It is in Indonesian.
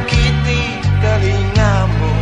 menyakiti telingamu.